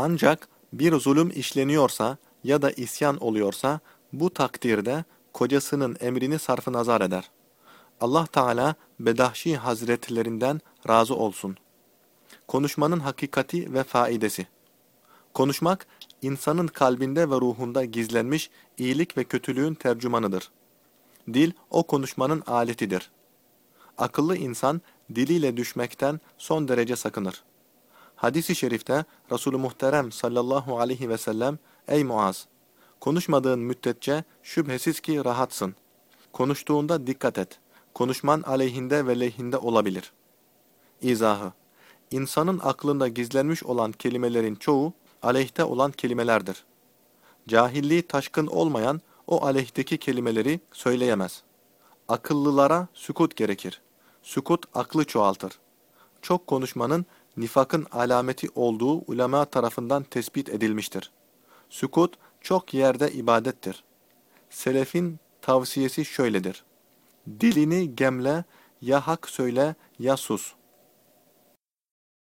Ancak bir zulüm işleniyorsa ya da isyan oluyorsa bu takdirde kocasının emrini sarfı nazar eder. Allah Teala Bedahşi Hazretlerinden razı olsun. Konuşmanın hakikati ve faidesi. Konuşmak, insanın kalbinde ve ruhunda gizlenmiş iyilik ve kötülüğün tercümanıdır. Dil, o konuşmanın aletidir. Akıllı insan, diliyle düşmekten son derece sakınır. Hadis-i şerifte Resulü Muhterem sallallahu aleyhi ve sellem, Ey Muaz! Konuşmadığın müddetçe şüphesiz ki rahatsın. Konuştuğunda dikkat et. Konuşman aleyhinde ve lehinde olabilir. İzahı İnsanın aklında gizlenmiş olan kelimelerin çoğu aleyhte olan kelimelerdir. Cahilliği taşkın olmayan o aleyhteki kelimeleri söyleyemez. Akıllılara sükut gerekir. Sükut aklı çoğaltır. Çok konuşmanın nifakın alameti olduğu ulema tarafından tespit edilmiştir. Sükut çok yerde ibadettir. Selefin tavsiyesi şöyledir. Dilini gemle, ya hak söyle ya sus.